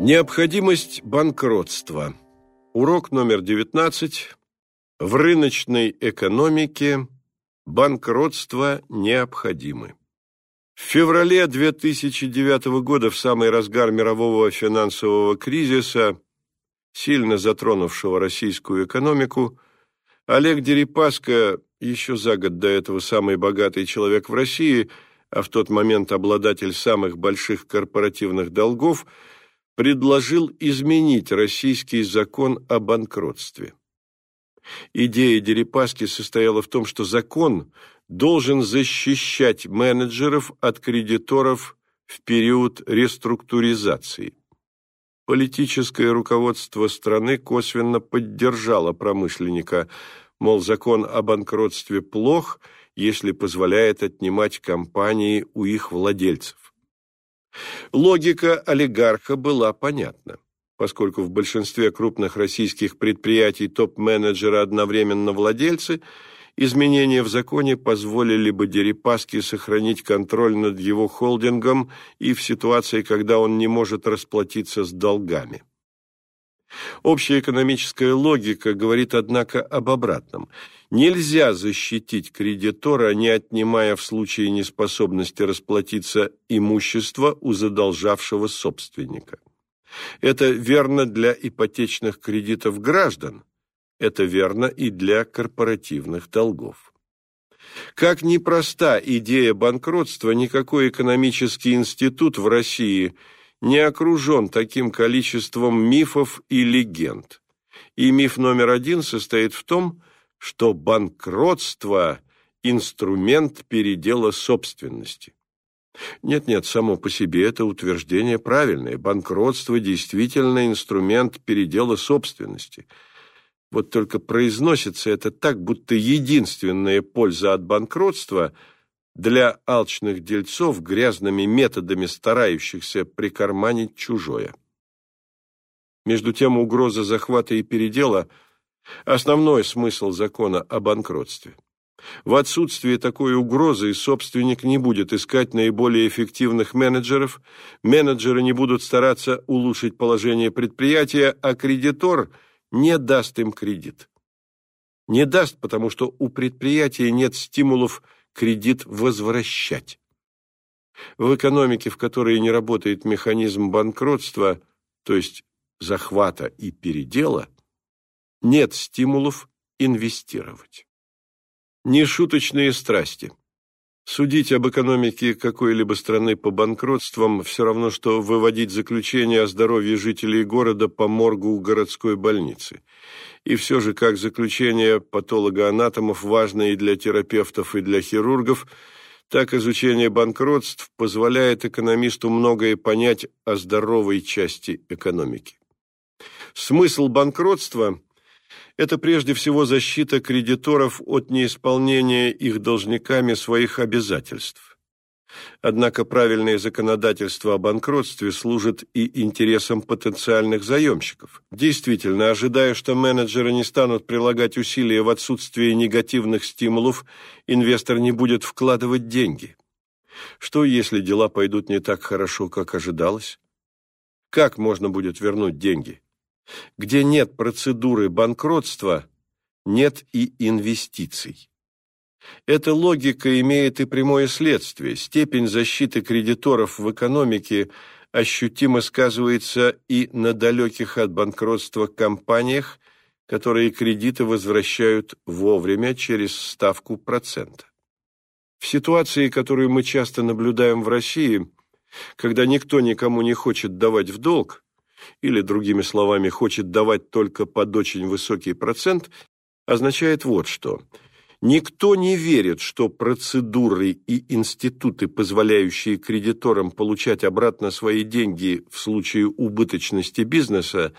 Необходимость банкротства. Урок номер 19. В рыночной экономике банкротство необходимы. В феврале 2009 года, в самый разгар мирового финансового кризиса, сильно затронувшего российскую экономику, Олег Дерипаска, еще за год до этого самый богатый человек в России, а в тот момент обладатель самых больших корпоративных долгов – предложил изменить российский закон о банкротстве. Идея Дерипаски состояла в том, что закон должен защищать менеджеров от кредиторов в период реструктуризации. Политическое руководство страны косвенно поддержало промышленника, мол, закон о банкротстве плох, если позволяет отнимать компании у их владельцев. Логика олигарха была понятна. Поскольку в большинстве крупных российских предприятий топ-менеджеры одновременно владельцы, изменения в законе позволили бы Дерипаске сохранить контроль над его холдингом и в ситуации, когда он не может расплатиться с долгами. Общая экономическая логика говорит, однако, об обратном. Нельзя защитить кредитора, не отнимая в случае неспособности расплатиться имущество у задолжавшего собственника. Это верно для ипотечных кредитов граждан, это верно и для корпоративных долгов. Как непроста идея банкротства, никакой экономический институт в России – не окружен таким количеством мифов и легенд. И миф номер один состоит в том, что банкротство – инструмент передела собственности. Нет-нет, само по себе это утверждение правильное. Банкротство действительно инструмент передела собственности. Вот только произносится это так, будто единственная польза от банкротства – для алчных дельцов грязными методами старающихся прикарманить чужое. Между тем угроза захвата и передела – основной смысл закона о банкротстве. В отсутствие такой угрозы собственник не будет искать наиболее эффективных менеджеров, менеджеры не будут стараться улучшить положение предприятия, а кредитор не даст им кредит. Не даст, потому что у предприятия нет стимулов – кредит возвращать. В экономике, в которой не работает механизм банкротства, то есть захвата и передела, нет стимулов инвестировать. Нешуточные страсти. Судить об экономике какой-либо страны по банкротствам все равно, что выводить заключение о здоровье жителей города по моргу городской больницы. И все же, как заключение патологоанатомов важно и для терапевтов, и для хирургов, так изучение банкротств позволяет экономисту многое понять о здоровой части экономики. Смысл банкротства – это прежде всего защита кредиторов от неисполнения их должниками своих обязательств. Однако правильное законодательство о банкротстве служит и интересам потенциальных заемщиков. Действительно, ожидая, что менеджеры не станут прилагать усилия в отсутствие негативных стимулов, инвестор не будет вкладывать деньги. Что, если дела пойдут не так хорошо, как ожидалось? Как можно будет вернуть деньги? Где нет процедуры банкротства, нет и инвестиций. Эта логика имеет и прямое следствие. Степень защиты кредиторов в экономике ощутимо сказывается и на далеких от банкротства компаниях, которые кредиты возвращают вовремя через ставку процента. В ситуации, которую мы часто наблюдаем в России, когда никто никому не хочет давать в долг, или, другими словами, хочет давать только под очень высокий процент, означает вот что. Никто не верит, что процедуры и институты, позволяющие кредиторам получать обратно свои деньги в случае убыточности бизнеса,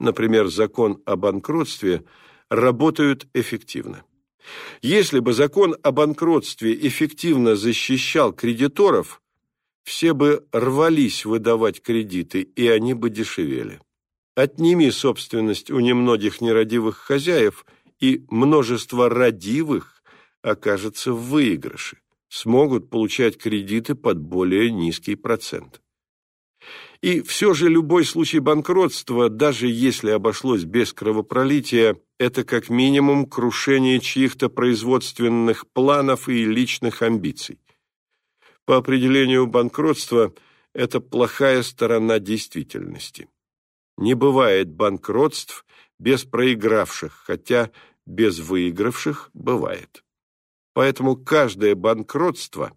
например, закон о банкротстве, работают эффективно. Если бы закон о банкротстве эффективно защищал кредиторов, все бы рвались выдавать кредиты, и они бы дешевели. Отними собственность у немногих нерадивых хозяев, и множество радивых окажется в выигрыше, смогут получать кредиты под более низкий процент. И все же любой случай банкротства, даже если обошлось без кровопролития, это как минимум крушение чьих-то производственных планов и личных амбиций. По определению банкротства это плохая сторона действительности. Не бывает банкротств без проигравших, хотя без выигравших бывает. Поэтому каждое банкротство,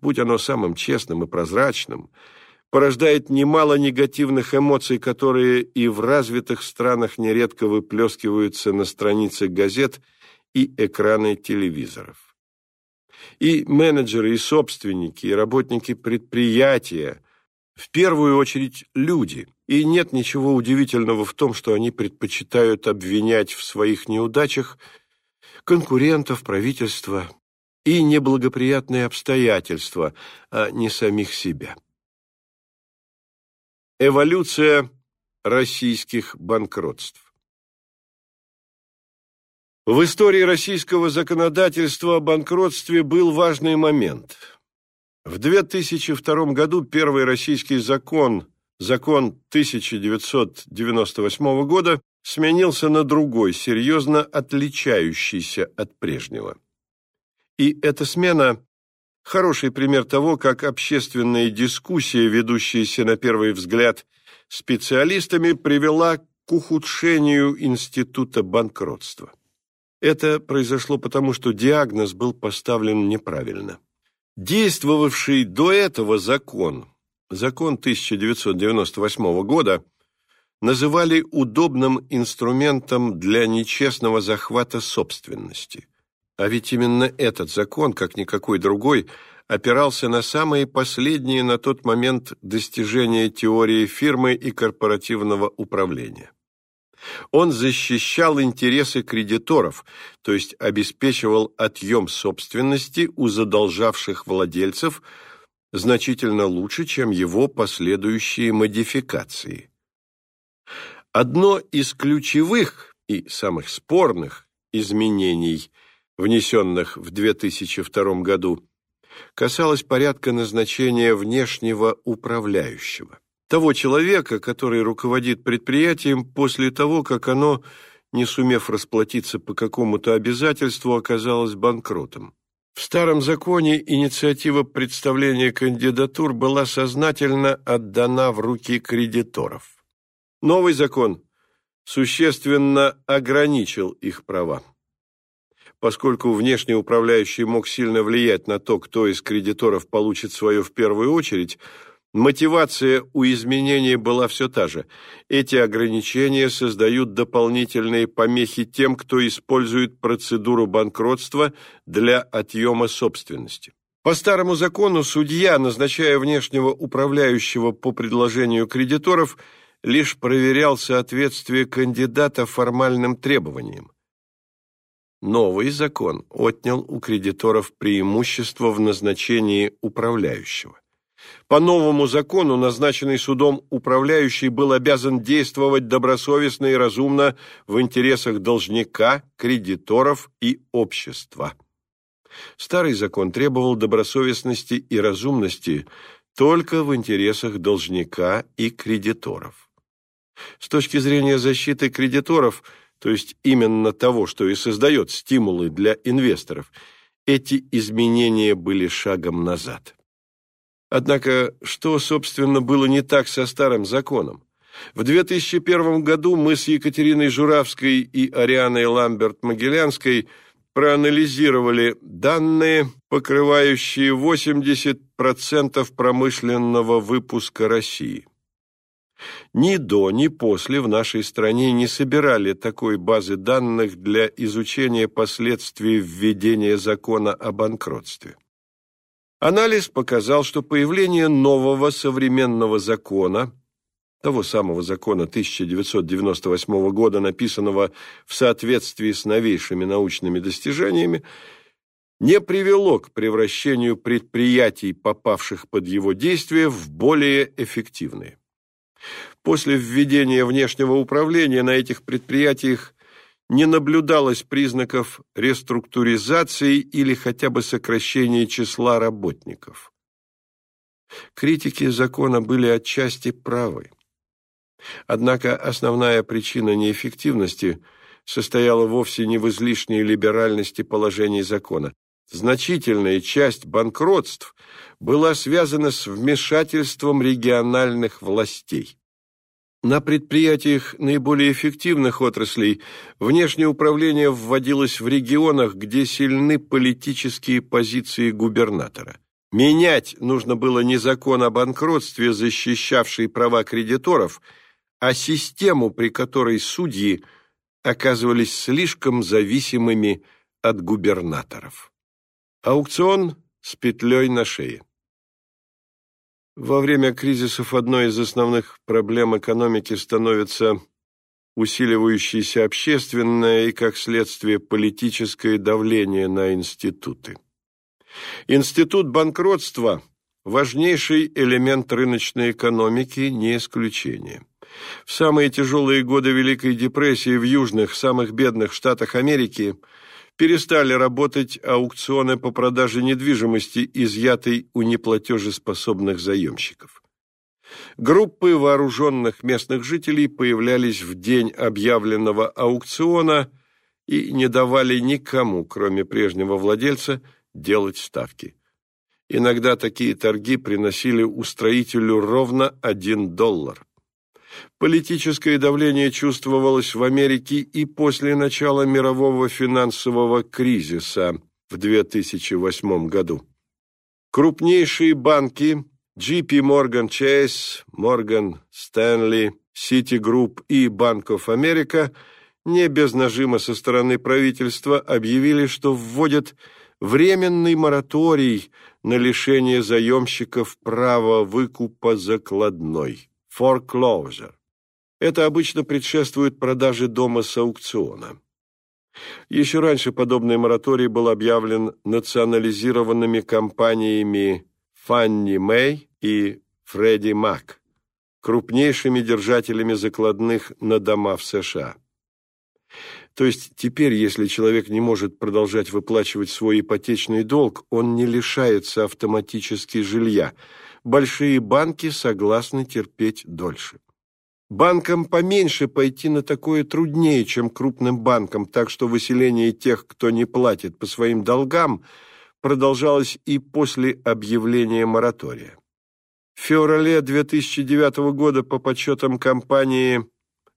будь оно самым честным и прозрачным, порождает немало негативных эмоций, которые и в развитых странах нередко выплескиваются на страницах газет и экраны телевизоров. И менеджеры, и собственники, и работники предприятия, в первую очередь люди, и нет ничего удивительного в том, что они предпочитают обвинять в своих неудачах конкурентов, правительства и неблагоприятные обстоятельства, а не самих себя. Эволюция российских банкротств В истории российского законодательства о банкротстве был важный момент. В 2002 году первый российский закон, закон 1998 года, сменился на другой, серьезно отличающийся от прежнего. И эта смена Хороший пример того, как общественная дискуссия, ведущаяся на первый взгляд специалистами, привела к ухудшению института банкротства. Это произошло потому, что диагноз был поставлен неправильно. Действовавший до этого закон, закон 1998 года, называли удобным инструментом для нечестного захвата собственности – а ведь именно этот закон, как никакой другой, опирался на самые последние на тот момент достижения теории фирмы и корпоративного управления. Он защищал интересы кредиторов, то есть обеспечивал отъем собственности у задолжавших владельцев значительно лучше, чем его последующие модификации. Одно из ключевых и самых спорных изменений – внесенных в 2002 году, касалось порядка назначения внешнего управляющего. Того человека, который руководит предприятием после того, как оно, не сумев расплатиться по какому-то обязательству, оказалось банкротом. В старом законе инициатива представления кандидатур была сознательно отдана в руки кредиторов. Новый закон существенно ограничил их права поскольку внешний управляющий мог сильно влиять на то, кто из кредиторов получит свое в первую очередь, мотивация у изменения была все та же. Эти ограничения создают дополнительные помехи тем, кто использует процедуру банкротства для отъема собственности. По старому закону судья, назначая внешнего управляющего по предложению кредиторов, лишь проверял соответствие кандидата формальным требованиям. Новый закон отнял у кредиторов преимущество в назначении управляющего. По новому закону назначенный судом управляющий был обязан действовать добросовестно и разумно в интересах должника, кредиторов и общества. Старый закон требовал добросовестности и разумности только в интересах должника и кредиторов. С точки зрения защиты кредиторов – то есть именно того, что и создает стимулы для инвесторов, эти изменения были шагом назад. Однако, что, собственно, было не так со старым законом? В 2001 году мы с Екатериной Журавской и Арианой Ламберт-Могилянской проанализировали данные, покрывающие 80% промышленного выпуска России. Ни до, ни после в нашей стране не собирали такой базы данных для изучения последствий введения закона о банкротстве. Анализ показал, что появление нового современного закона, того самого закона 1998 года, написанного в соответствии с новейшими научными достижениями, не привело к превращению предприятий, попавших под его действие, в более эффективные. После введения внешнего управления на этих предприятиях не наблюдалось признаков реструктуризации или хотя бы сокращения числа работников. Критики закона были отчасти правы. Однако основная причина неэффективности состояла вовсе не в излишней либеральности положений закона. Значительная часть банкротств была связана с вмешательством региональных властей. На предприятиях наиболее эффективных отраслей внешнее управление вводилось в регионах, где сильны политические позиции губернатора. Менять нужно было не закон о банкротстве, защищавший права кредиторов, а систему, при которой судьи оказывались слишком зависимыми от губернаторов. Аукцион с петлей на шее. Во время кризисов одной из основных проблем экономики становится усиливающееся общественное и, как следствие, политическое давление на институты. Институт банкротства – важнейший элемент рыночной экономики, не исключение. В самые тяжелые годы Великой депрессии в южных, самых бедных штатах Америки перестали работать аукционы по продаже недвижимости, изъятой у неплатежеспособных заемщиков. Группы вооруженных местных жителей появлялись в день объявленного аукциона и не давали никому, кроме прежнего владельца, делать ставки. Иногда такие торги приносили устроителю ровно один доллар. Политическое давление чувствовалось в Америке и после начала мирового финансового кризиса в 2008 году. Крупнейшие банки JP Morgan Chase, Morgan Stanley, Citigroup и Bank of America не без нажима со стороны правительства объявили, что вводят временный мораторий на лишение заемщиков права выкупа закладной foreclosure. Это обычно предшествует продаже дома с аукциона. Еще раньше подобный мораторий был объявлен национализированными компаниями Fannie Mae и Freddie Mac, крупнейшими держателями закладных на дома в США. То есть теперь, если человек не может продолжать выплачивать свой ипотечный долг, он не лишается автоматически жилья – большие банки согласны терпеть дольше. Банкам поменьше пойти на такое труднее, чем крупным банкам, так что выселение тех, кто не платит по своим долгам, продолжалось и после объявления моратория. В феврале 2009 года по подсчетам компании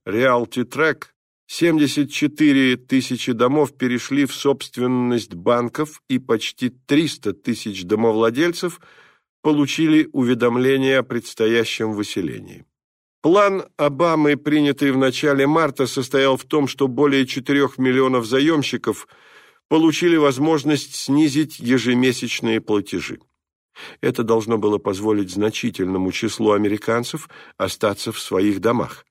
Realty Track 74 тысячи домов перешли в собственность банков и почти 300 тысяч домовладельцев – получили уведомление о предстоящем выселении. План Обамы, принятый в начале марта, состоял в том, что более 4 миллионов заемщиков получили возможность снизить ежемесячные платежи. Это должно было позволить значительному числу американцев остаться в своих домах.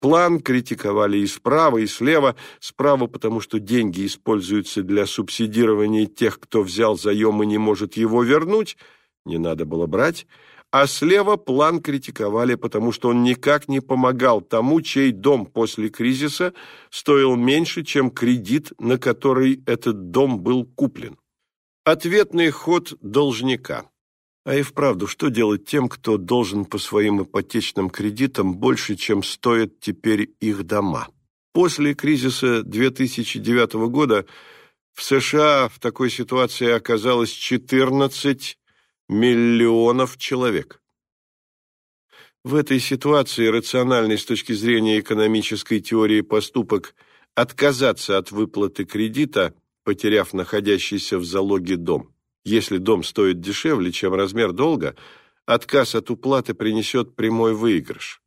План критиковали и справа, и слева. Справа, потому что деньги используются для субсидирования тех, кто взял заем и не может его вернуть – не надо было брать, а слева план критиковали, потому что он никак не помогал тому, чей дом после кризиса стоил меньше, чем кредит, на который этот дом был куплен. Ответный ход должника. А и вправду, что делать тем, кто должен по своим ипотечным кредитам больше, чем стоят теперь их дома? После кризиса 2009 года в США в такой ситуации оказалось 14 миллионов человек. В этой ситуации рациональный с точки зрения экономической теории поступок отказаться от выплаты кредита, потеряв находящийся в залоге дом. Если дом стоит дешевле, чем размер долга, отказ от уплаты принесет прямой выигрыш.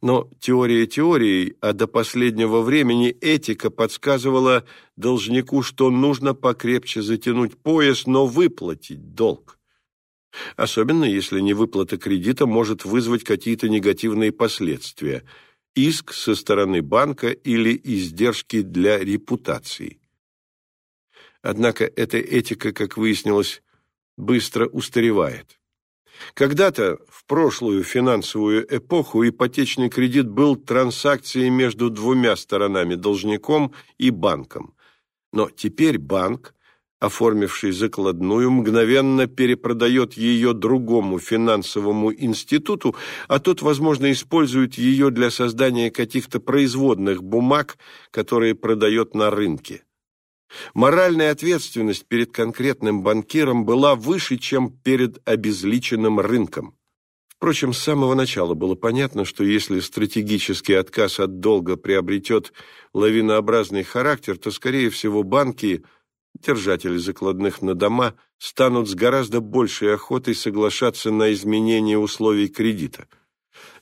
Но теория теорией, а до последнего времени этика подсказывала должнику, что нужно покрепче затянуть пояс, но выплатить долг особенно если невыплата кредита может вызвать какие-то негативные последствия, иск со стороны банка или издержки для репутации. Однако эта этика, как выяснилось, быстро устаревает. Когда-то, в прошлую финансовую эпоху, ипотечный кредит был транзакцией между двумя сторонами, должником и банком. Но теперь банк оформивший закладную, мгновенно перепродает ее другому финансовому институту, а тот, возможно, использует ее для создания каких-то производных бумаг, которые продает на рынке. Моральная ответственность перед конкретным банкиром была выше, чем перед обезличенным рынком. Впрочем, с самого начала было понятно, что если стратегический отказ от долга приобретет лавинообразный характер, то, скорее всего, банки, держатели закладных на дома, станут с гораздо большей охотой соглашаться на изменение условий кредита.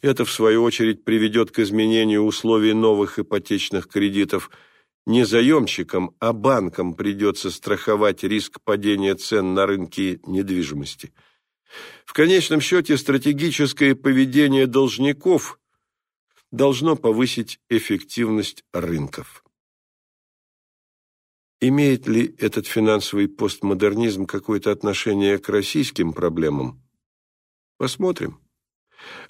Это, в свою очередь, приведет к изменению условий новых ипотечных кредитов. Не заемщикам, а банкам придется страховать риск падения цен на рынке недвижимости – в конечном счете стратегическое поведение должников должно повысить эффективность рынков. Имеет ли этот финансовый постмодернизм какое-то отношение к российским проблемам? Посмотрим.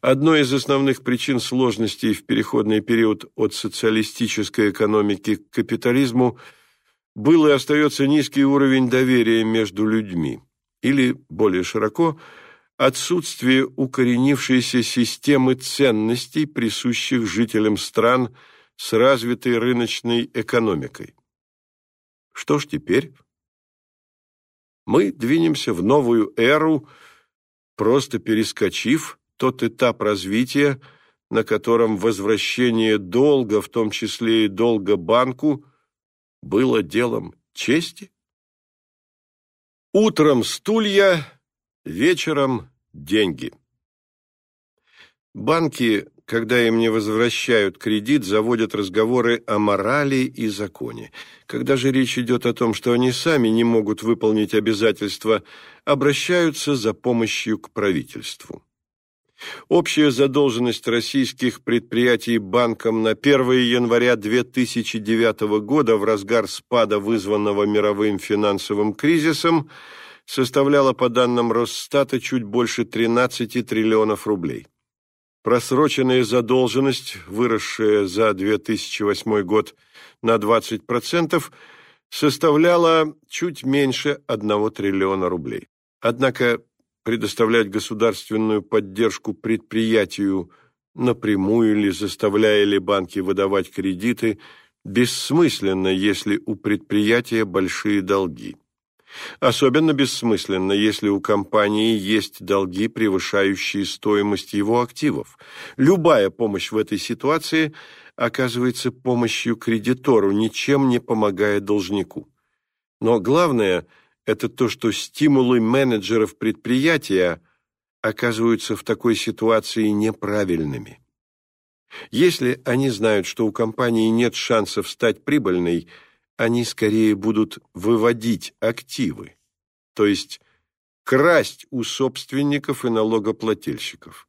Одной из основных причин сложностей в переходный период от социалистической экономики к капитализму был и остается низкий уровень доверия между людьми или, более широко, отсутствие укоренившейся системы ценностей, присущих жителям стран с развитой рыночной экономикой. Что ж теперь? Мы двинемся в новую эру, просто перескочив тот этап развития, на котором возвращение долга, в том числе и долга банку, было делом чести? Утром стулья, вечером деньги. Банки, когда им не возвращают кредит, заводят разговоры о морали и законе. Когда же речь идет о том, что они сами не могут выполнить обязательства, обращаются за помощью к правительству. Общая задолженность российских предприятий банкам на 1 января 2009 года в разгар спада, вызванного мировым финансовым кризисом, составляла, по данным Росстата, чуть больше 13 триллионов рублей. Просроченная задолженность, выросшая за 2008 год на 20%, составляла чуть меньше 1 триллиона рублей. Однако предоставлять государственную поддержку предприятию напрямую или заставляя ли банки выдавать кредиты бессмысленно, если у предприятия большие долги. Особенно бессмысленно, если у компании есть долги, превышающие стоимость его активов. Любая помощь в этой ситуации оказывается помощью кредитору, ничем не помогая должнику. Но главное – это то, что стимулы менеджеров предприятия оказываются в такой ситуации неправильными. Если они знают, что у компании нет шансов стать прибыльной, они скорее будут выводить активы, то есть красть у собственников и налогоплательщиков.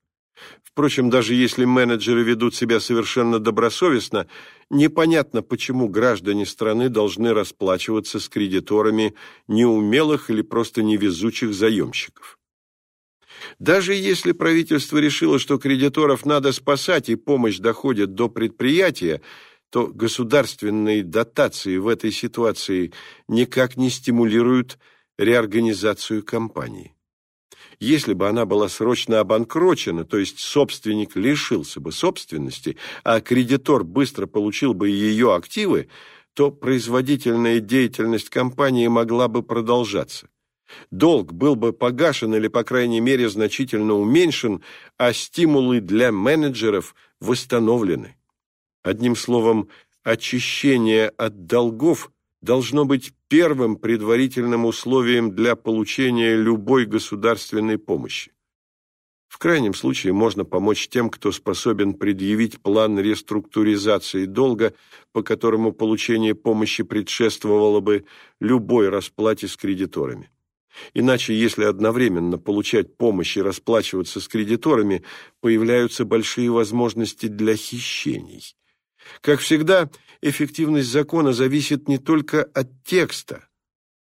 Впрочем, даже если менеджеры ведут себя совершенно добросовестно, непонятно, почему граждане страны должны расплачиваться с кредиторами неумелых или просто невезучих заемщиков. Даже если правительство решило, что кредиторов надо спасать и помощь доходит до предприятия, то государственные дотации в этой ситуации никак не стимулируют реорганизацию компании. Если бы она была срочно обанкрочена, то есть собственник лишился бы собственности, а кредитор быстро получил бы ее активы, то производительная деятельность компании могла бы продолжаться. Долг был бы погашен или, по крайней мере, значительно уменьшен, а стимулы для менеджеров восстановлены. Одним словом, очищение от долгов должно быть первым предварительным условием для получения любой государственной помощи. В крайнем случае можно помочь тем, кто способен предъявить план реструктуризации долга, по которому получение помощи предшествовало бы любой расплате с кредиторами. Иначе, если одновременно получать помощь и расплачиваться с кредиторами, появляются большие возможности для хищений. Как всегда, эффективность закона зависит не только от текста,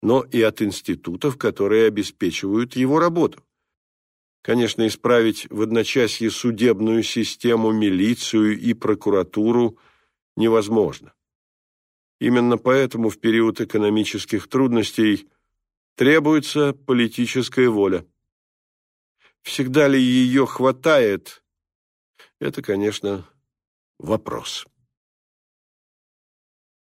но и от институтов, которые обеспечивают его работу. Конечно, исправить в одночасье судебную систему, милицию и прокуратуру невозможно. Именно поэтому в период экономических трудностей Требуется политическая воля. Всегда ли ее хватает? Это, конечно, вопрос.